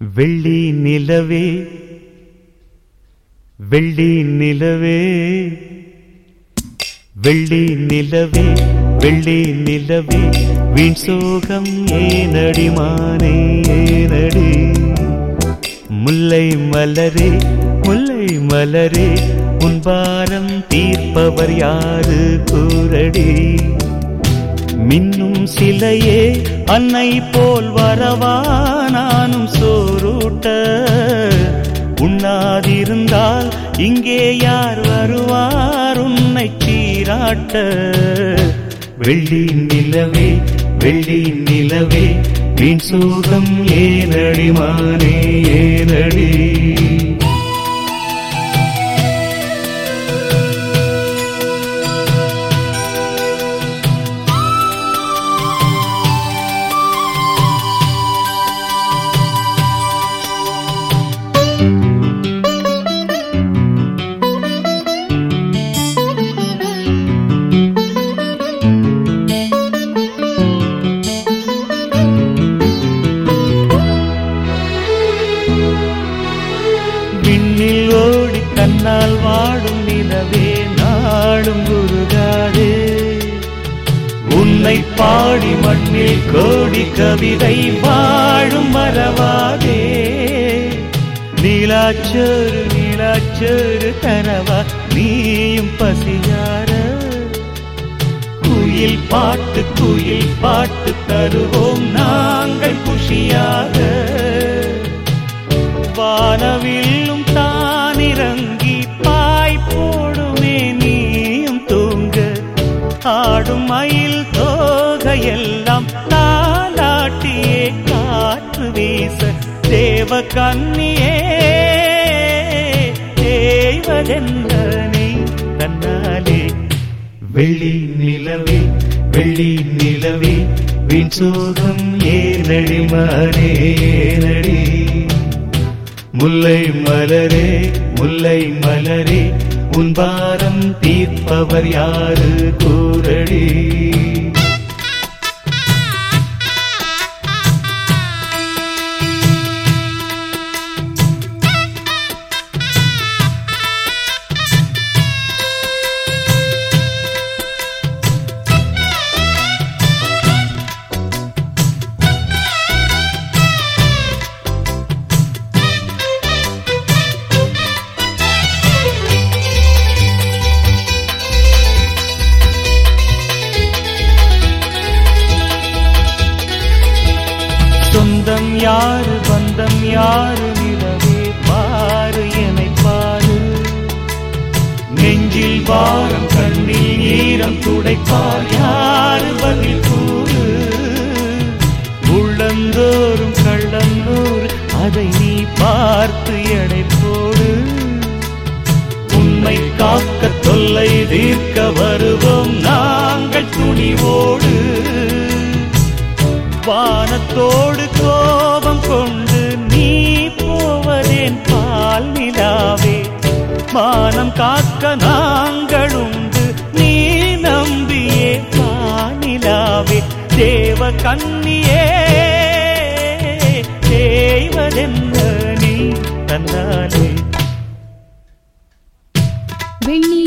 வெள்ளி நிலவே வெள்ளி நிலவே வெள்ளி நிலவே வெள்ளி நிலவே. வீண் சோகம் ஏனடி மானே ஏனடி? முல்லை மலரே முல்லை மலரே உன் பாரம் தீர்ப்பவர் யாரு கூரடி மின்னும் சிலையே அன்னை போல் வரவா நானும் சோரூட்ட. உண்ணாதிருந்தால் இங்கே யார் வருவார் உன்னை சீராட்ட. வெள்ளி நிலவே வெள்ளி நிலவே வீண் சோகம் ஏனடி மானே ஏனடி? நாடும் குருகாதே உன்னை பாடி மண்ணில் கோடி கவிதை வாழும் மறவாதே. நீலாச்சோறு நீலாச்சோறு தரவா நீயும் பசியார. குயில் பாட்டு குயில் பாட்டு தருவோம் நாங்கள் குஷியாக. வானவில் ஆடும் மயில் தோகையெல்லாம் தாலாட்டியே காற்று வீச தேவ கன்னியே தேவதென்றனை தன்னாலே வெள்ளி நிலவே வெள்ளி நிலவே வீண் சோகம் ஏனடி மாறே ஏனடி. முல்லை மலரே முல்லை மலரே உன் பாரம் தீர்ப்பவர் யாரு கூறடி? யாரு பந்தம் யாரு நிலவே? பாரு என பாரு. நெஞ்சில் பாரம் கண்ணில் ஈரம் துடைப்பார். யாரு பதில் கூறு? உள்ளந்தோறும் கள்ளந்தோறு அதை நீ பார்த்து எடை போடு. உண்மை காக்க தொல்லை தீர்க்க வருவோம் நாங்கள் துணிவோடு. வானத்தோடு கோபம் கொண்டு நீ போவதேன் பால் நிலாவே. மானம் காக்க நாங்களுண்டு நீ நம்பியே பானிலாவே தேவ கண்ணியே தேவதென்ன நீ தன்னாலே வெள்ளி